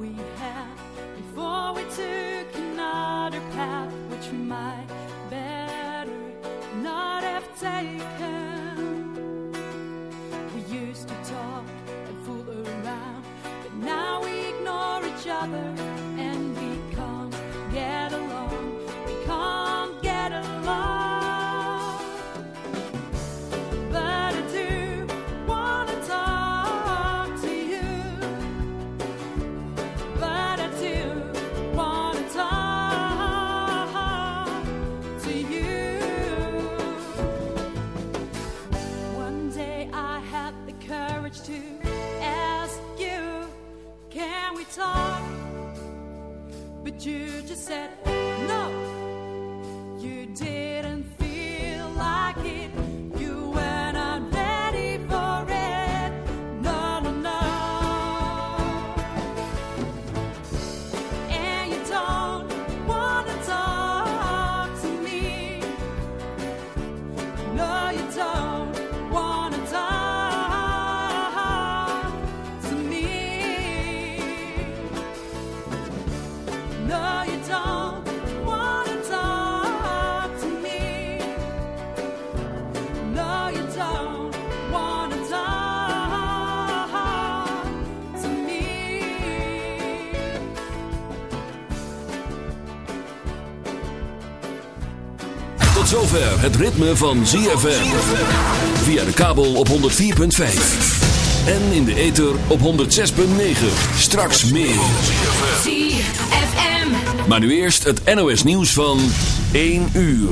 we had before we took another path, which we might zover het ritme van ZFM. Via de kabel op 104.5. En in de ether op 106.9. Straks meer. ZFM. Maar nu eerst het NOS nieuws van 1 uur.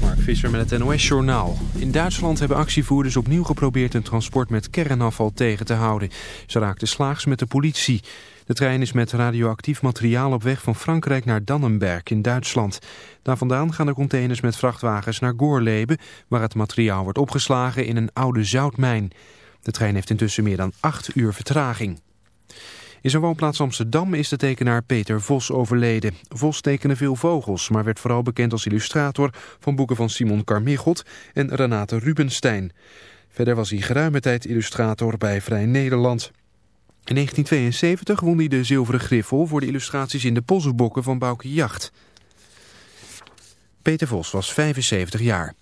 Mark Visser met het NOS-journaal. In Duitsland hebben actievoerders opnieuw geprobeerd een transport met kernafval tegen te houden. Ze raakten slaags met de politie. De trein is met radioactief materiaal op weg van Frankrijk naar Dannenberg in Duitsland. Daar vandaan gaan de containers met vrachtwagens naar Goorleben... waar het materiaal wordt opgeslagen in een oude zoutmijn. De trein heeft intussen meer dan acht uur vertraging. In zijn woonplaats Amsterdam is de tekenaar Peter Vos overleden. Vos tekende veel vogels, maar werd vooral bekend als illustrator van boeken van Simon Carmichelt en Renate Rubenstein. Verder was hij geruime tijd illustrator bij Vrij Nederland. In 1972 won hij de Zilveren Griffel voor de illustraties in de Polsbokken van Bouke Jacht. Peter Vos was 75 jaar.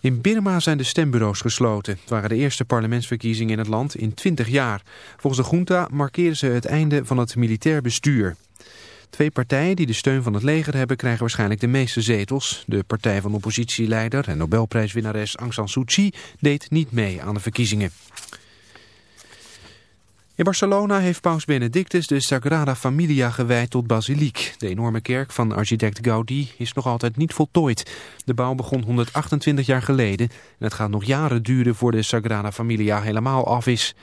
In Birma zijn de stembureaus gesloten. Het waren de eerste parlementsverkiezingen in het land in 20 jaar. Volgens de junta markeren ze het einde van het militair bestuur. Twee partijen die de steun van het leger hebben krijgen waarschijnlijk de meeste zetels. De partij van oppositieleider en Nobelprijswinnares Aung San Suu Kyi deed niet mee aan de verkiezingen. In Barcelona heeft paus Benedictus de Sagrada Familia gewijd tot basiliek. De enorme kerk van architect Gaudi is nog altijd niet voltooid. De bouw begon 128 jaar geleden en het gaat nog jaren duren voor de Sagrada Familia helemaal af is.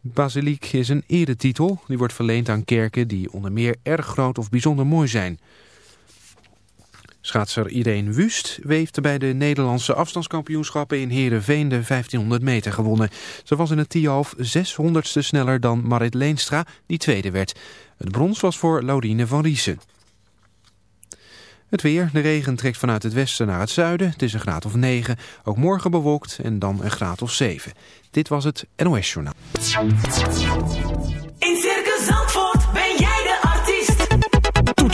Basiliek is een eretitel. Die wordt verleend aan kerken die onder meer erg groot of bijzonder mooi zijn. Schaatser Irene Wust weefde bij de Nederlandse afstandskampioenschappen in Heerenveen de 1500 meter gewonnen. Ze was in het Tialf 600ste sneller dan Marit Leenstra, die tweede werd. Het brons was voor Laurine van Riesen. Het weer, de regen trekt vanuit het westen naar het zuiden. Het is een graad of 9, ook morgen bewolkt en dan een graad of 7. Dit was het NOS Journaal. In Circus Zandvoort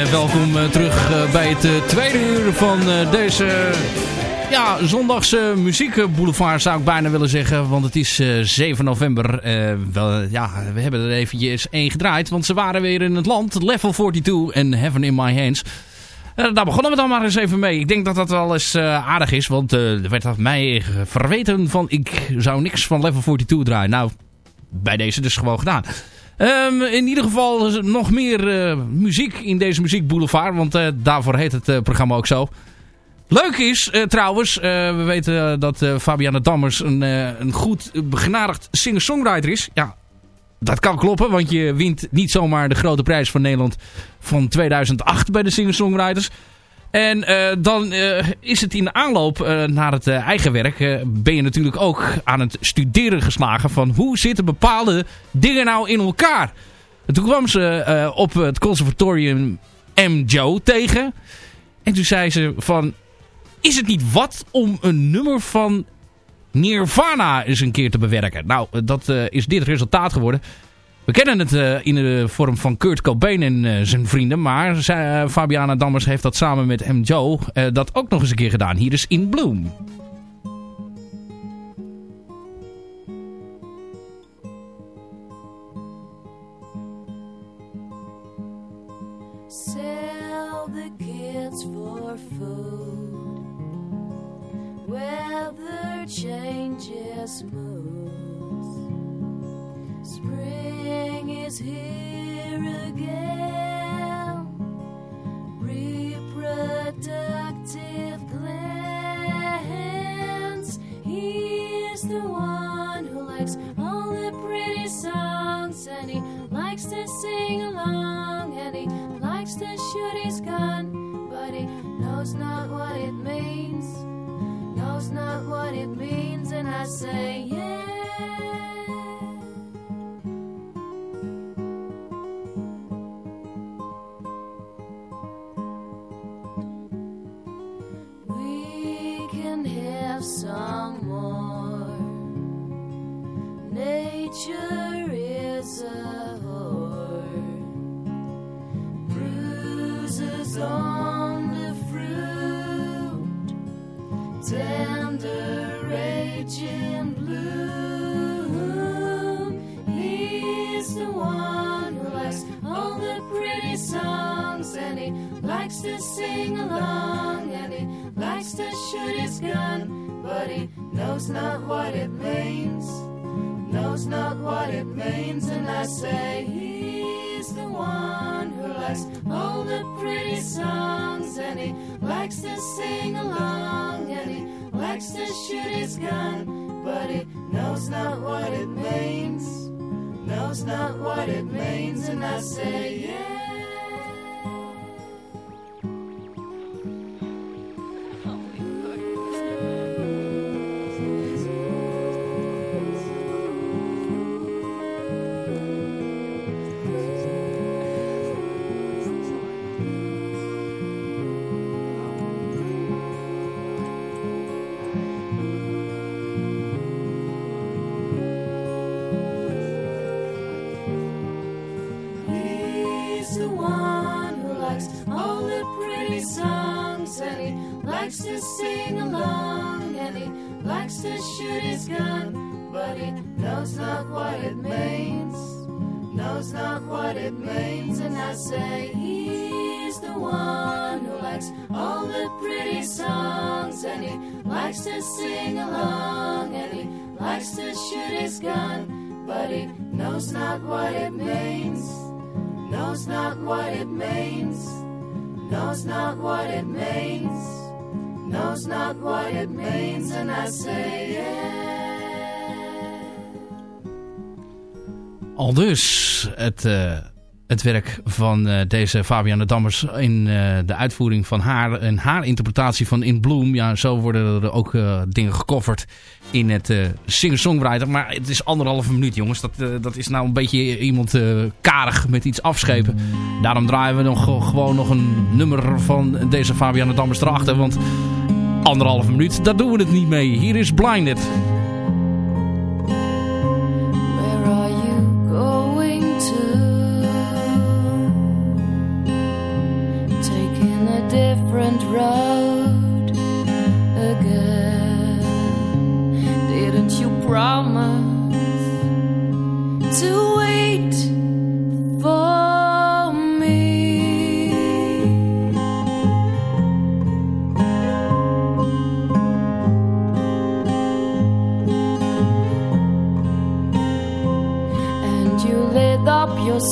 Uh, welkom uh, terug uh, bij het tweede uur van deze ja, zondagse muziekboulevard zou ik bijna willen zeggen. Want het is 7 november. wel, ja, we hebben er eventjes één gedraaid. Want ze waren weer in het land. Level 42 en Heaven in My Hands. daar begonnen we dan maar eens even mee. Ik denk dat dat wel eens aardig is. Want er werd mij verweten van ik zou niks van Level 42 draaien. Nou, bij deze dus gewoon gedaan. Um, in ieder geval nog meer uh, muziek in deze muziekboulevard. Want uh, daarvoor heet het uh, programma ook zo. Leuk is trouwens, we weten dat Fabiana Dammers een, een goed begenadigd singer-songwriter is. Ja, dat kan kloppen, want je wint niet zomaar de grote prijs van Nederland van 2008 bij de singer-songwriters. En uh, dan uh, is het in de aanloop uh, naar het eigen werk... ben je natuurlijk ook aan het studeren geslagen... van hoe zitten bepaalde dingen nou in elkaar. En toen kwam ze op het conservatorium M. Joe tegen. En toen zei ze van... Is het niet wat om een nummer van Nirvana eens een keer te bewerken? Nou, dat is dit resultaat geworden... We kennen het uh, in de vorm van Kurt Cobain en uh, zijn vrienden. Maar uh, Fabiana Dammers heeft dat samen met M. Joe dat ook nog eens een keer gedaan. Hier is In Bloom. Sell the kids for food. Weather changes moods. Spring is here again. Reproductive glands. He's the one who likes all the pretty songs, and he likes to sing along, and he likes to shoot his gun, but he knows not what it means. Knows not what it means, and I say, yeah. Have some more. Nature is a whore. Bruises on the fruit, tender raging bloom. He's the one who likes all the pretty songs, and he likes to sing along, and he likes to shoot his gun, but he knows not what it means, knows not what it means, and I say he's the one who likes all the pretty songs, and he likes to sing along, and he likes to shoot his gun, but he knows not what it means, knows not what it means, and I say yeah. Gun, but he knows not what it means knows not what it means, knows not what it means, knows not what it means, and I say yeah. Al dus het, uh, het werk van uh, deze Fabiana Dammers in uh, de uitvoering van haar en haar interpretatie van In Bloom. Ja, zo worden er ook dingen gecoverd in het singer-songwriter. Maar het is anderhalve minuut jongens. Dat, dat is nou een beetje iemand karig met iets afschepen. Daarom draaien we nog gewoon nog een nummer van deze Fabiana Dammers erachter. Want anderhalve minuut, daar doen we het niet mee. Hier is Blinded.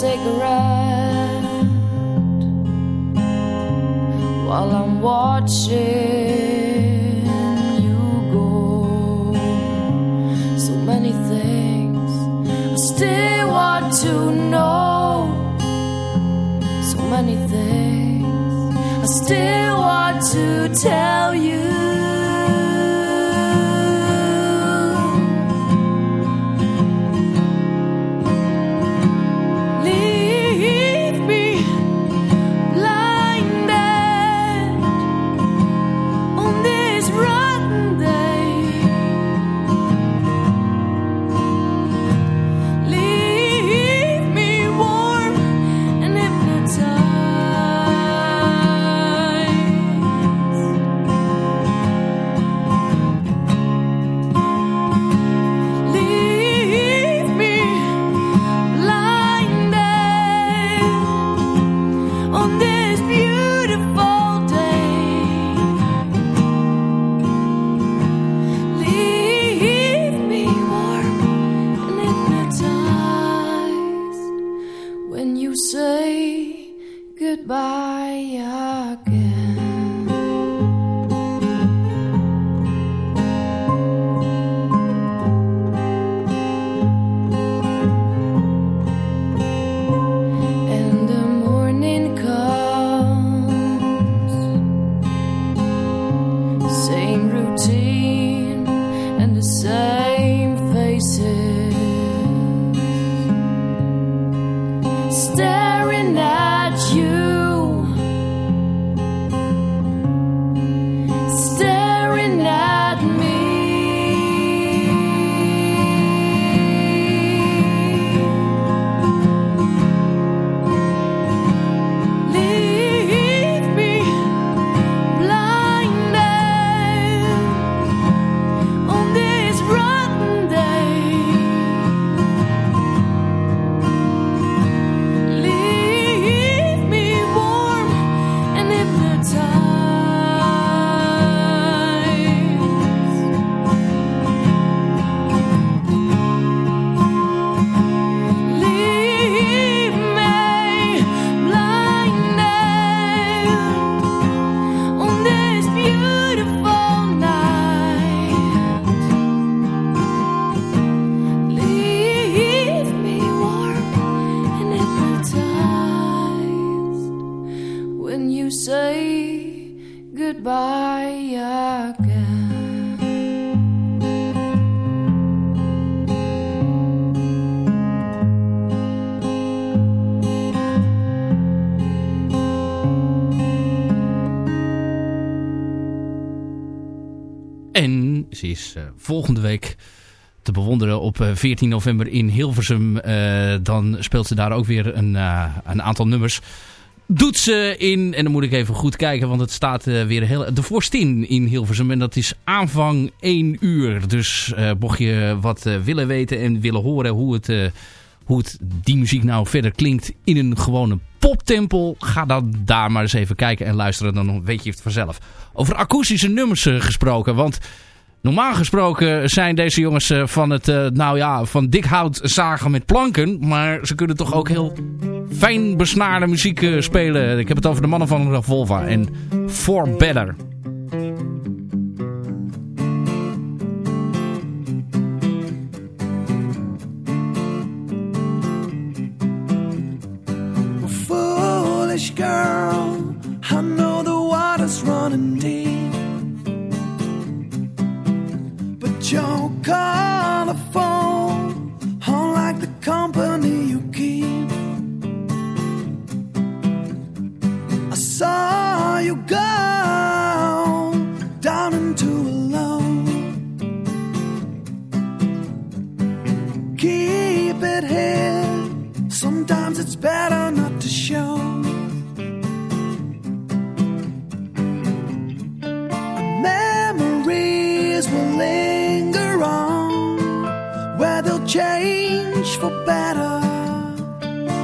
Cigarette while I'm watching is eh, volgende week te bewonderen op eh, 14 november in Hilversum. Eh, dan speelt ze daar ook weer een, eh, een aantal nummers. Doet ze in, en dan moet ik even goed kijken, want het staat eh, weer heel... De Vorstin in Hilversum en dat is aanvang 1 uur. Dus eh, mocht je wat eh, willen weten en willen horen hoe het... eh, hoe het, die muziek nou verder klinkt in een gewone poptempel. Ga dan daar maar eens even kijken en luisteren. Dan weet je het vanzelf. Over akoestische nummers eh, gesproken. Want normaal gesproken zijn deze jongens eh, van het, eh, nou ja, van dik hout zagen met planken. Maar ze kunnen toch ook heel fijn besnaarde muziek eh, spelen. Ik heb het over de mannen van Revolva en For Better. foolish girl. I know the water's running deep, but you're colorful, unlike the company you keep. I saw you go down into a alone. Keep it here. Sometimes it's better not to show. change for better.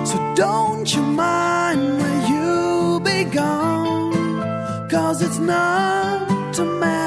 So don't you mind where you be gone, cause it's not a matter.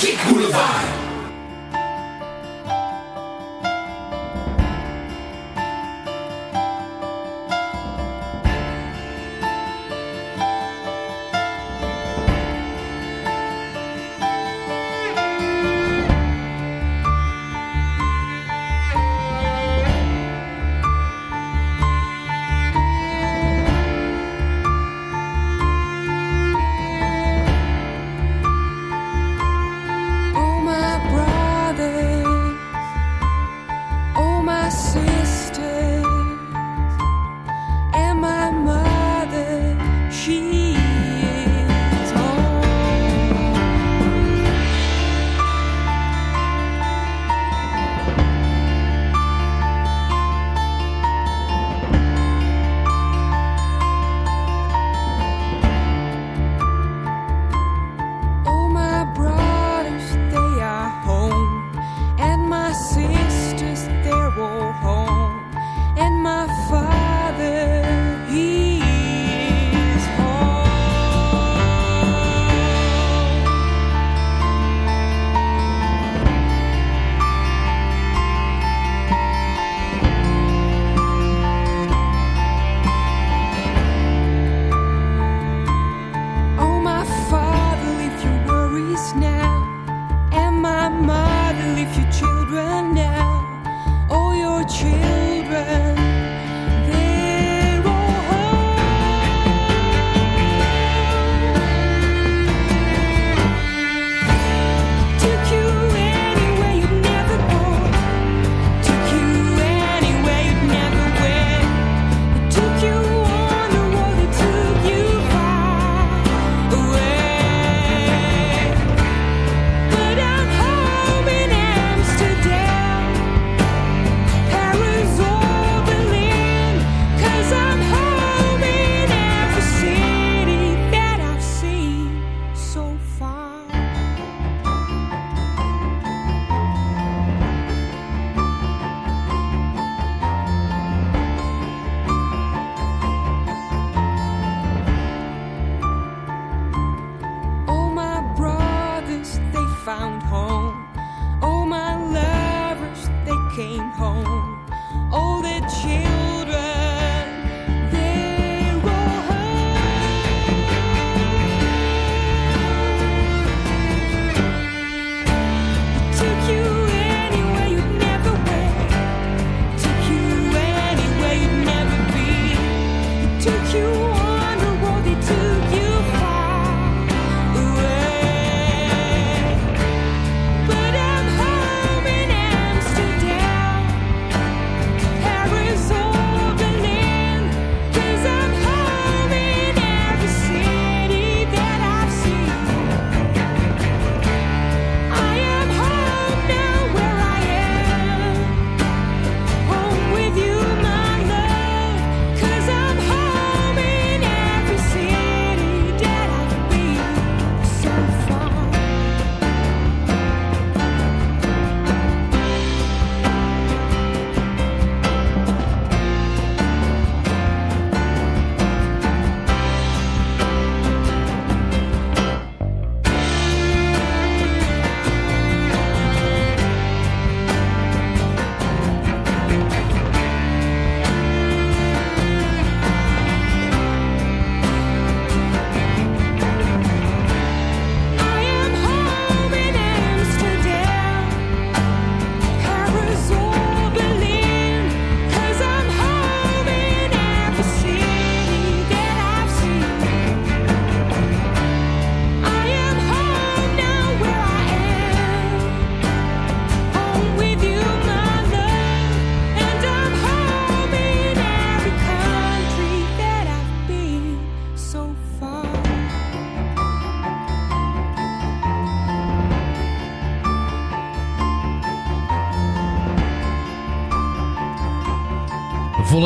Muzyk Bulwar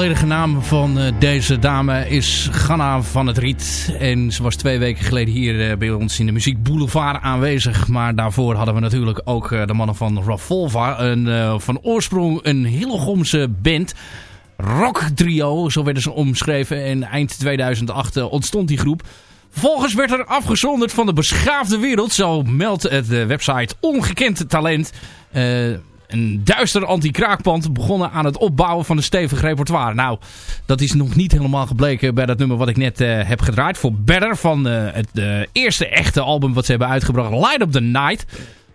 volledige naam van uh, deze dame is Ganna van het Riet. En ze was twee weken geleden hier uh, bij ons in de Muziek Boulevard aanwezig. Maar daarvoor hadden we natuurlijk ook uh, de mannen van Ravolva. Een, van oorsprong een Hillegomse band. Rock trio, zo werden ze omschreven. En eind 2008 ontstond die groep. Vervolgens werd er afgezonderd van de beschaafde wereld. Zo meldt het website Ongekend Talent een duister anti-kraakpand begonnen aan het opbouwen van een stevig repertoire. Nou, dat is nog niet helemaal gebleken bij dat nummer wat ik net uh, heb gedraaid. Voor Better van uh, het uh, eerste echte album wat ze hebben uitgebracht, Light Up The Night.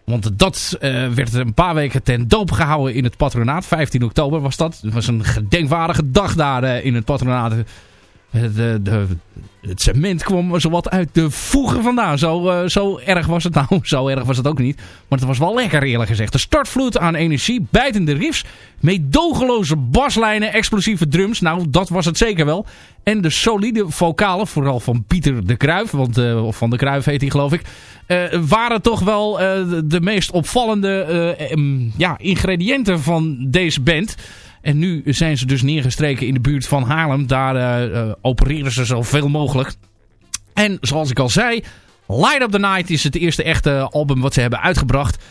Want dat werd een paar weken ten doop gehouden in het patronaat. 15 oktober was dat. Het was een gedenkwaardige dag daar in het patronaat. De, de, het cement kwam zowat uit de voegen vandaan. Zo, uh, zo erg was het nou. Zo erg was het ook niet. Maar het was wel lekker eerlijk gezegd. De startvloed aan energie, bijtende riffs, meedogenloze baslijnen, explosieve drums. Nou, dat was het zeker wel. En de solide vocalen, vooral van Pieter de Kruif, want uh, of van de Kruif heet hij geloof ik, waren toch wel de, meest opvallende ja, ingrediënten van deze band. En nu zijn ze dus neergestreken in de buurt van Haarlem. Daar uh, opereren ze zoveel mogelijk. En zoals ik al zei, Light Up The Night is het eerste echte album wat ze hebben uitgebracht.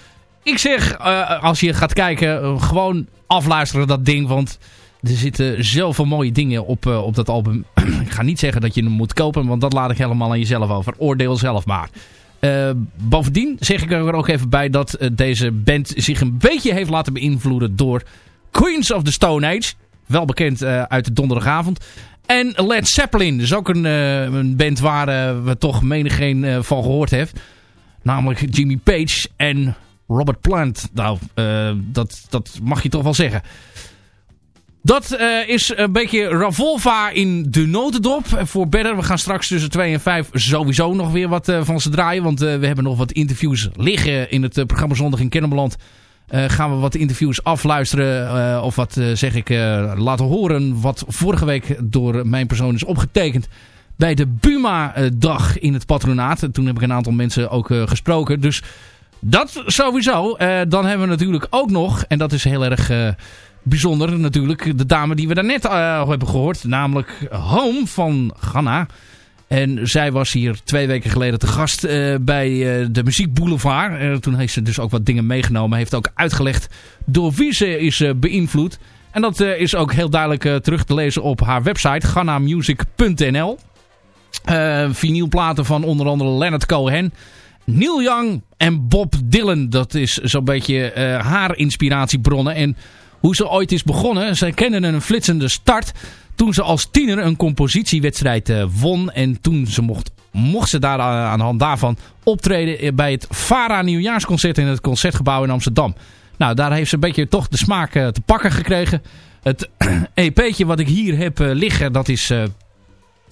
Ik zeg, uh, als je gaat kijken, gewoon afluisteren dat ding. Want er zitten zoveel mooie dingen op, op dat album. ik ga niet zeggen dat je hem moet kopen, want dat laat ik helemaal aan jezelf over. Oordeel zelf maar. Bovendien zeg ik er ook even bij dat deze band zich een beetje heeft laten beïnvloeden door Queens of the Stone Age. Wel bekend uh, uit de donderdagavond. En Led Zeppelin. is ook een, uh, een band waar uh, we toch menigeen van gehoord heeft. Namelijk Jimmy Page en Robert Plant. Nou, dat, dat mag je toch wel zeggen. Dat is een beetje Ravolva in de notendop. Voor Better, we gaan straks tussen 2 en 5 sowieso nog weer wat van ze draaien. Want we hebben nog wat interviews liggen in het programma Zondag in Kennemerland. Uh, gaan we wat interviews afluisteren. Uh, of wat uh, zeg ik, laten horen. Wat vorige week door mijn persoon is opgetekend. Bij de Buma-dag in het patronaat. Toen heb ik een aantal mensen ook gesproken. Dus dat sowieso. dan hebben we natuurlijk ook nog. En dat is heel erg bijzonder natuurlijk. De dame die we daarnet hebben gehoord. Namelijk Home van Ghana. En zij was hier twee weken geleden te gast uh, bij uh, de Muziek Boulevard. Uh, toen heeft ze dus ook wat dingen meegenomen. Heeft ook uitgelegd door wie ze is beïnvloed. En dat is ook heel duidelijk terug te lezen op haar website. GhanaMusic.nl Vinylplaten van onder andere Leonard Cohen. Neil Young en Bob Dylan. Dat is zo'n beetje haar inspiratiebronnen. En hoe ze ooit is begonnen. Zij kennen een flitsende start toen ze als tiener een compositiewedstrijd uh, won. En toen ze mocht, mocht ze daar aan, aan de hand daarvan optreden bij het Fara nieuwjaarsconcert in het Concertgebouw in Amsterdam. Nou, daar heeft ze een beetje toch de smaak te pakken gekregen. Het EP'tje wat ik hier heb liggen, dat is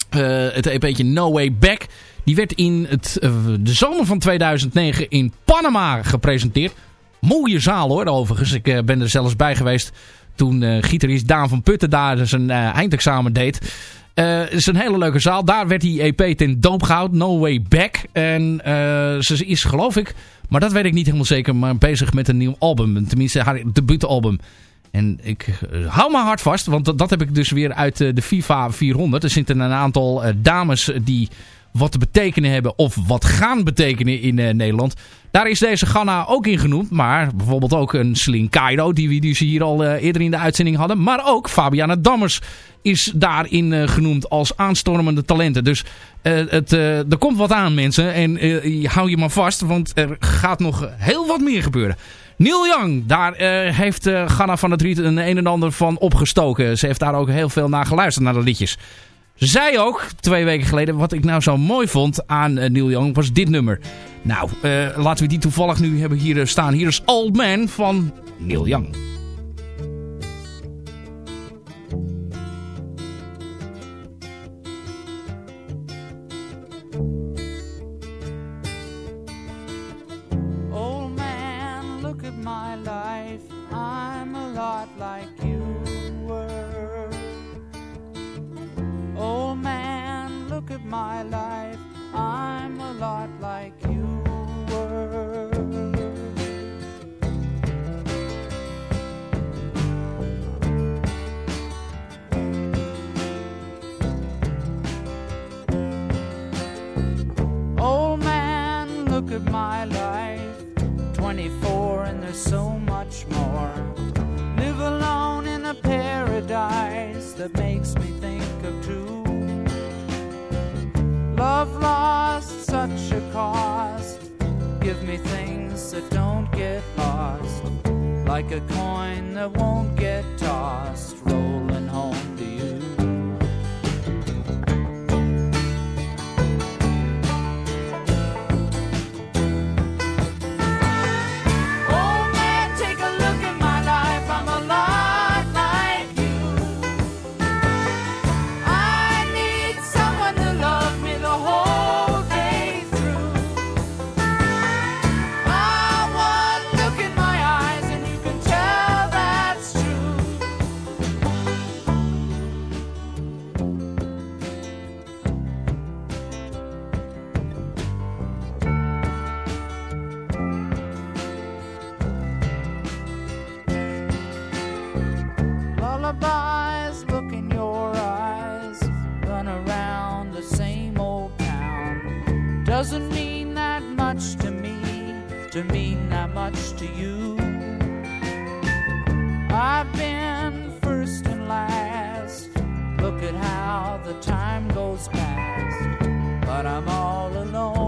het EP'tje No Way Back. Die werd in het, de zomer van 2009 in Panama gepresenteerd. Mooie zaal hoor, overigens. Ik ben er zelfs bij geweest toen uh, gitarist Daan van Putten daar zijn uh, eindexamen deed. Het is een hele leuke zaal. Daar werd die EP ten doop gehouden. No Way Back. En ze is geloof ik, maar dat weet ik niet helemaal zeker, maar bezig met een nieuw album. Tenminste haar debuutalbum. En ik hou me hard vast, want dat heb ik dus weer uit de FIFA 400. Er zitten een aantal dames die wat te betekenen hebben of wat gaan betekenen in uh, Nederland. Daar is deze Ghana ook in genoemd. Maar bijvoorbeeld ook een Sling Kaido, die we dus hier al uh, eerder in de uitzending hadden. Maar ook Fabiana Dammers is daarin uh, genoemd als aanstormende talenten. Dus het, er komt wat aan mensen. En hou je maar vast, want er gaat nog heel wat meer gebeuren. Neil Young, daar heeft Ghana van het Riet een een en ander van opgestoken. Ze heeft daar ook heel veel naar geluisterd, naar de liedjes. Zij ook, twee weken geleden, wat ik nou zo mooi vond aan uh, Neil Young, was dit nummer. Nou, uh, laten we die toevallig nu hebben hier eh, staan. Hier is Old Man van Neil Young. Doesn't mean that much to me, to mean that much to you. I've been first and last. Look at how the time goes past. But I'm all alone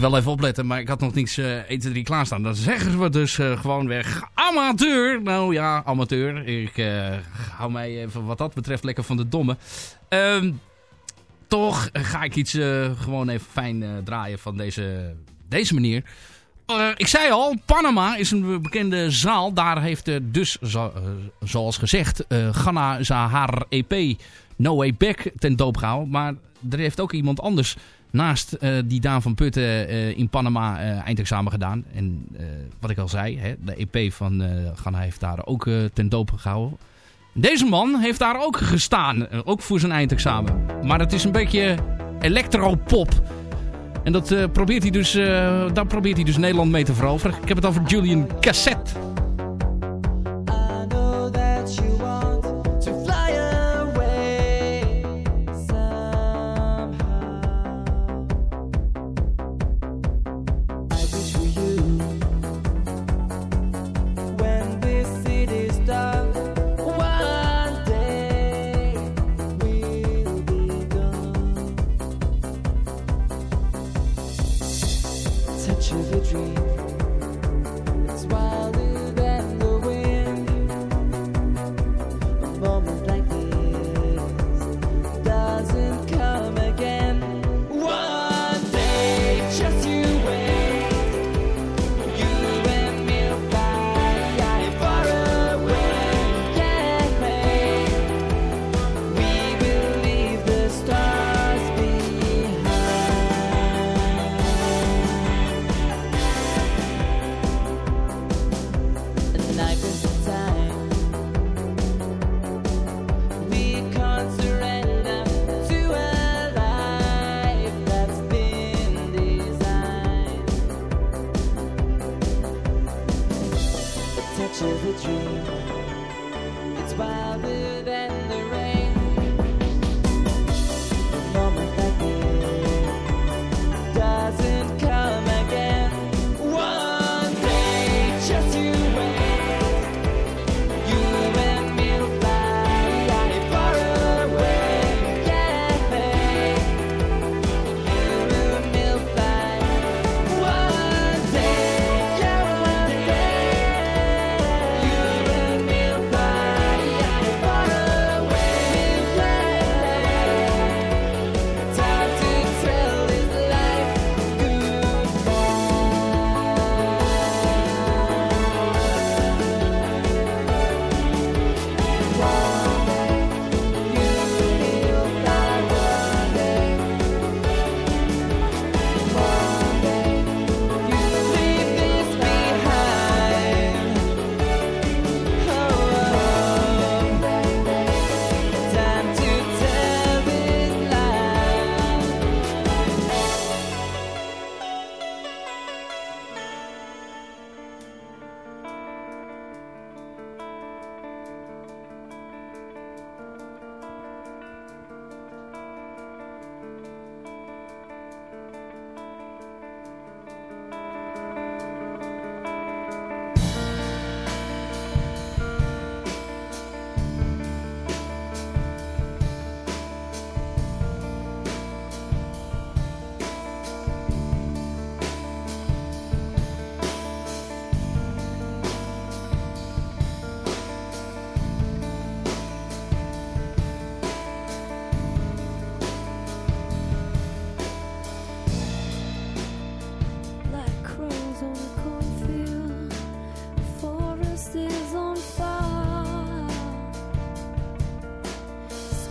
wel even opletten, maar ik had nog niks eh 1, 2, 3 klaarstaan. Dan zeggen we dus eh, gewoon weg amateur. Nou ja, amateur. Ik eh, hou mij even wat dat betreft lekker van de domme. Ehm, toch ga ik iets gewoon even fijn draaien van deze, deze manier. Ik zei al, Panama is een bekende zaal. Daar heeft dus, zo- zoals gezegd, Ghana za haar EP No Way Back ten doop gehouden. Maar er heeft ook iemand anders naast eh, die Daan van Putten eh, in Panama eh, eindexamen gedaan. En wat ik al zei, hè, de EP van Ghana heeft daar ook ten doop gehouden. Deze man heeft daar ook gestaan, ook voor zijn eindexamen. Maar het is een beetje electropop. En dat probeert hij dus, daar probeert hij dus Nederland mee te veroveren. Ik heb het over Julian Cassette.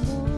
more.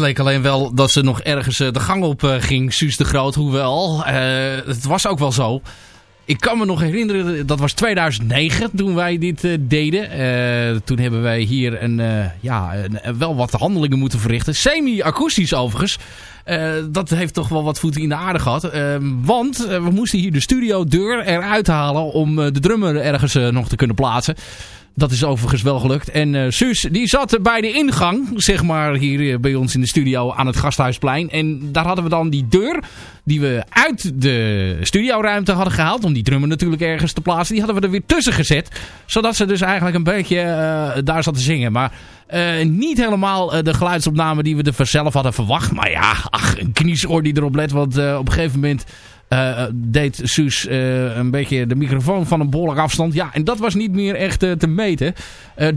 Leek alleen wel dat ze nog ergens eh, de gang op eh, ging, Suus de Groot. Hoewel, eh, het was ook wel zo. Ik kan me nog herinneren, dat was 2009 toen wij dit deden. Toen hebben wij hier een, ja, een- wel wat handelingen moeten verrichten. Semi-akoestisch overigens. Dat heeft toch wel wat voeten in de aarde gehad. Eh, want we moesten hier de studiodeur eruit halen om de drummer ergens nog te kunnen plaatsen. Dat is overigens wel gelukt. En eh Suus, die zat bij de ingang, zeg maar, hier eh, bij ons in de studio aan het Gasthuisplein. En daar hadden we dan die deur, die we uit de studioruimte hadden gehaald, om die drummer natuurlijk ergens te plaatsen. Die hadden we er weer tussen gezet, zodat ze dus eigenlijk een beetje eh, daar zat te zingen. Maar niet helemaal de geluidsopname die we er zelf hadden verwacht. Maar ja, ach, een kniesoor die erop let, want op een gegeven moment... eh, deed Suus eh, een beetje de microfoon van een behoorlijk afstand. Ja, en dat was niet meer echt eh, te meten.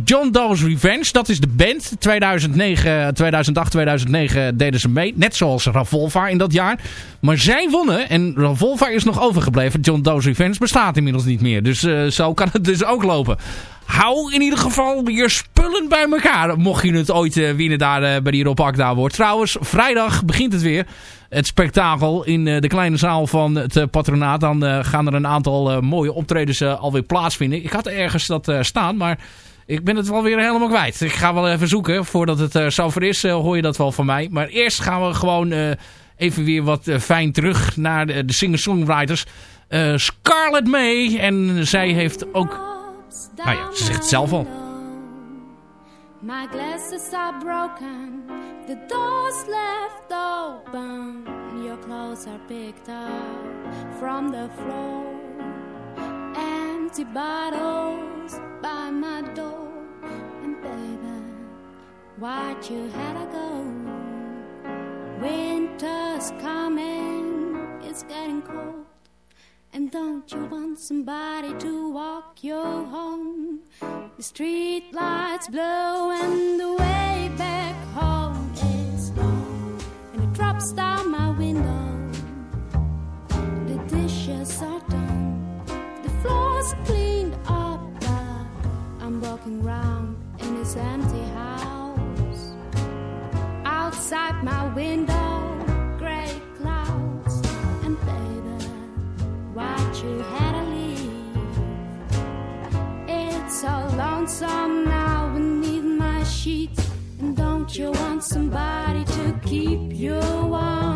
John Doe's Revenge, dat is de band. 2009, 2008, 2009 deden ze mee. Net zoals Ravolva in dat jaar. Maar zij wonnen en Ravolva is nog overgebleven. John Doe's Revenge bestaat inmiddels niet meer. Dus zo kan het dus ook lopen. Hou in ieder geval je spullen bij elkaar. Mocht je het ooit eh, winnen daar eh, bij die Rob Akda wordt. Trouwens, vrijdag begint het weer. Het spektakel in eh, de kleine zaal van het patronaat. Dan gaan er een aantal mooie optredens alweer plaatsvinden. Ik had ergens dat staan, maar ik ben het wel weer helemaal kwijt. Ik ga wel even zoeken. Voordat het eh, zover is, hoor je dat wel van mij. Maar eerst gaan we gewoon even weer wat fijn terug naar de, de singer-songwriters. Scarlett May. En zij heeft ook... Nou ja, ze zegt het zelf al. My glasses are broken, the door's left open. Your clothes are picked up from the floor. Empty bottles by my door. And baby, why'd you had go? Winter's coming, it's getting cold. And don't you want somebody to walk you home? The street lights blow and the way back home is long. And it drops down my window. The dishes are done. The floor's cleaned up, but I'm walking round in this empty house. Outside my window, why'd you had to leave? It's so lonesome now beneath my sheets. And don't you want somebody to keep you warm?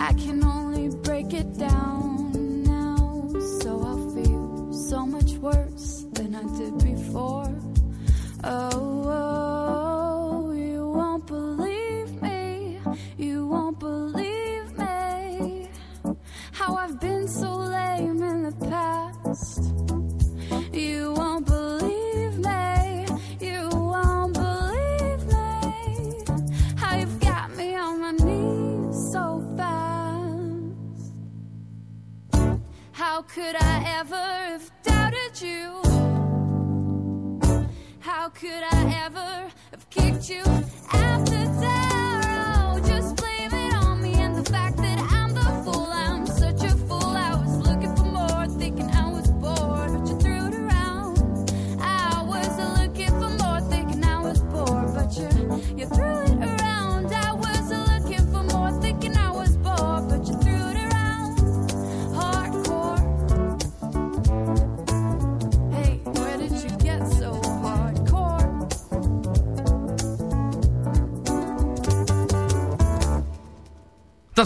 I can only break it down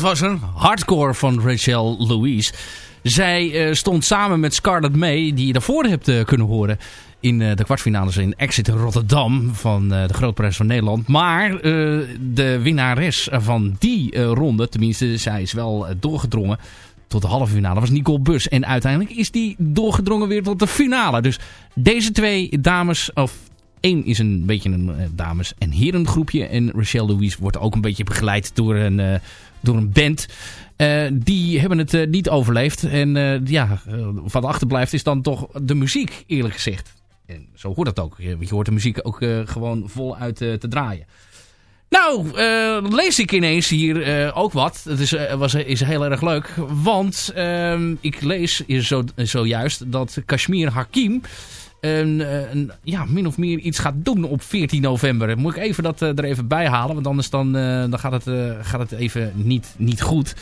was een hardcore van Rachel Louise. Zij eh, stond samen met Scarlett May, die je daarvoor hebt eh, kunnen horen... in eh, de kwartfinales in Exit Rotterdam van de Grootprijs van Nederland. Maar de winnares van die ronde, tenminste zij is wel doorgedrongen... tot de halve finale was Nicole Bus. En uiteindelijk is die doorgedrongen weer tot de finale. Dus deze twee dames, of één is een beetje een dames- en herengroepje. En Rachel Louise wordt ook een beetje begeleid door een, door een band. Eh, die hebben het eh, niet overleefd. En eh, ja, wat achterblijft is dan toch de muziek, eerlijk gezegd. En zo hoort dat ook. Je, hoort de muziek ook gewoon voluit te draaien. Nou, lees ik ineens hier ook wat. Dat is, was, is heel erg leuk. Want ehm, ik lees zo, zojuist dat Kashmir Hakim... Eh, een, ja, min of meer iets gaat doen op 14 november. Moet ik even dat eh, er even bij halen. Want anders dan, eh, dan gaat, het, gaat het even niet, niet goed.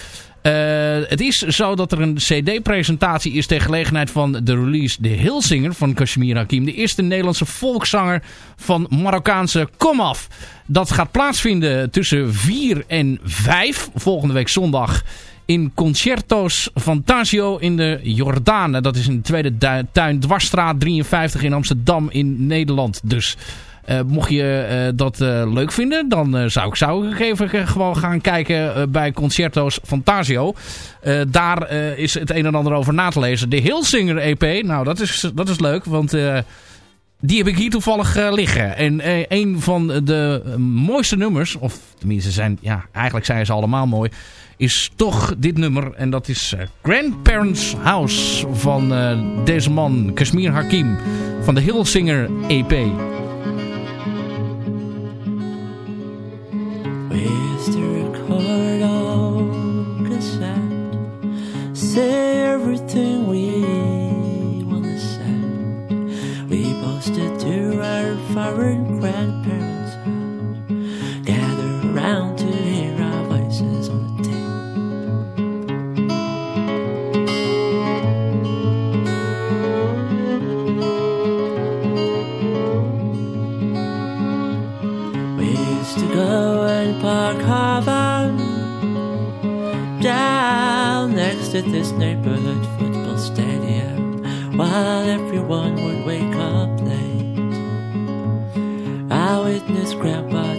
Het is zo dat er een cd-presentatie is ter gelegenheid van de release De Hilsinger van Kashmir Hakim. De eerste Nederlandse volkszanger van Marokkaanse komaf. Dat gaat plaatsvinden tussen 4 en 5 volgende week zondag in Concerto's Fantasio in de Jordaan. Dat is in de tweede tuin Dwarsstraat 53 in Amsterdam in Nederland. Dus eh, mocht je eh, dat eh, leuk vinden, dan zou ik zou ik even gewoon gaan kijken bij Concerto's Fantasio. Daar is het een en ander over na te lezen. De Hilsinger EP, nou dat is, dat is leuk, want... die heb ik hier toevallig liggen. En een van de mooiste nummers, of tenminste zijn, ja, eigenlijk zijn ze allemaal mooi, is toch dit nummer. En dat is eh, Grandparents House van eh, deze man, Kashmir Hakim, van de Hillsinger EP. Used to record on cassette, say everything we wanna say. We posted to our foreign grandparents' to this neighborhood football stadium while everyone would wake up late. I witnessed Grandpa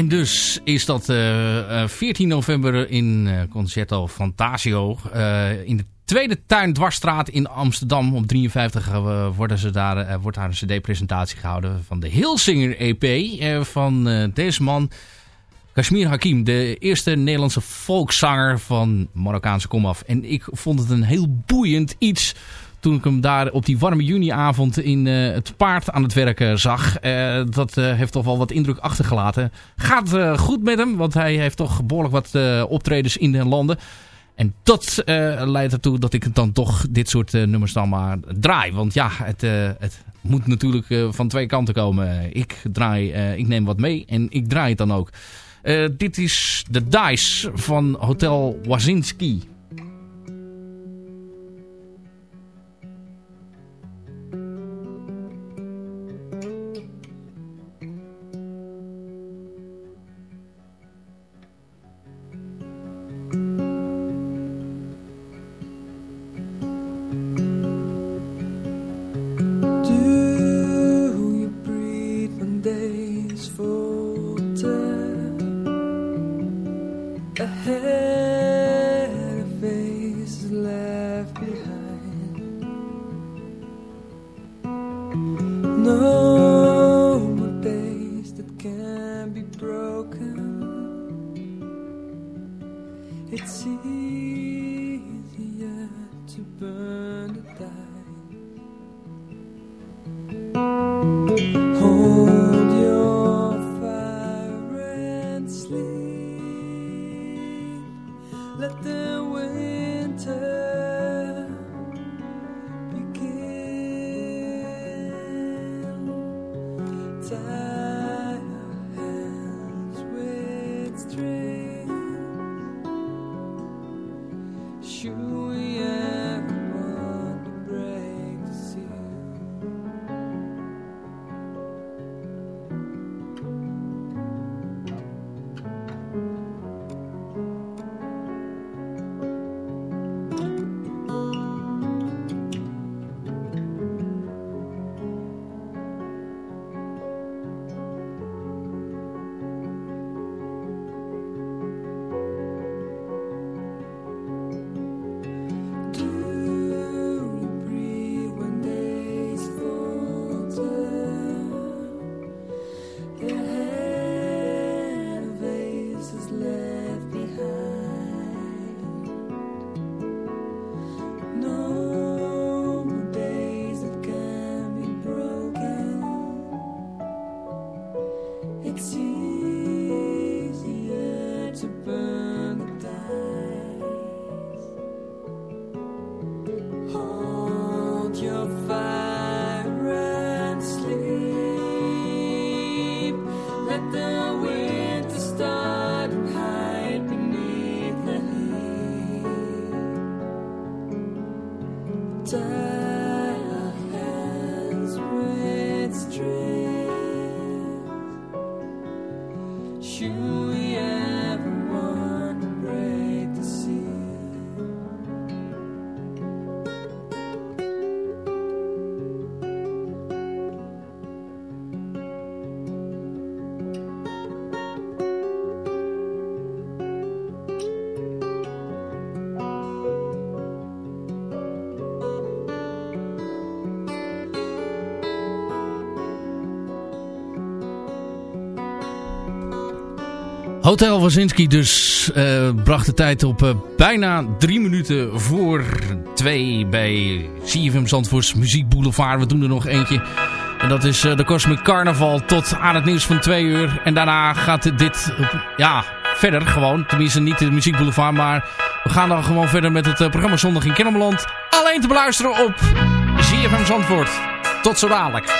En dus is dat eh, eh, 14 november in eh, Concerto Fantasio. eh, in de Tweede Tuin Dwarsstraat in Amsterdam. Op 53 eh, worden ze daar, eh, wordt daar een cd-presentatie gehouden van de Hilsinger EP eh, van eh, deze man. Kashmir Hakim, de eerste Nederlandse volkszanger van Marokkaanse komaf. En ik vond het een heel boeiend iets toen ik hem daar op die warme juniavond in eh, het paard aan het werken zag. Eh, dat eh, heeft toch wel wat indruk achtergelaten. Gaat eh, goed met hem, want hij heeft toch behoorlijk wat eh, optredens in de landen. En dat eh, leidt ertoe dat ik dan toch dit soort eh, nummers dan maar draai. Want ja, het, eh, het moet natuurlijk eh, van twee kanten komen. Ik draai, eh, ik neem wat mee en ik draai het dan ook. Eh, dit is de Dice van Hotel Wazinski. down. Hotel Wazinski dus eh, bracht de tijd op eh, bijna drie minuten voor twee bij CFM Zandvoorts Muziek Boulevard. We doen er nog eentje. En dat is eh, de Cosmic Carnaval tot aan het nieuws van twee uur. En daarna gaat dit ja, verder gewoon. Tenminste niet de Muziek Boulevard, maar we gaan dan gewoon verder met het programma Zondag in Kennemerland. Alleen te beluisteren op CFM Zandvoort. Tot zo dadelijk.